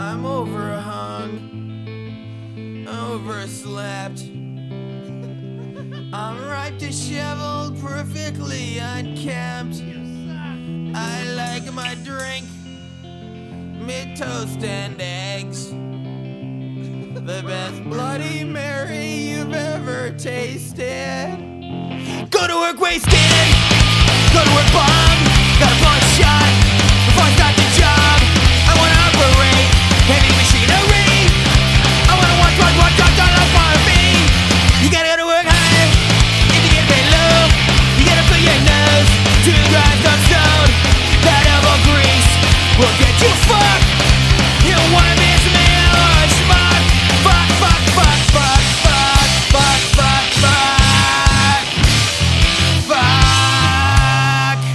I'm overhung, overslept. I'm ripe, disheveled, perfectly unkempt. I like my drink, mid toast and eggs. The best Bloody Mary you've ever tasted. Go to work wasted.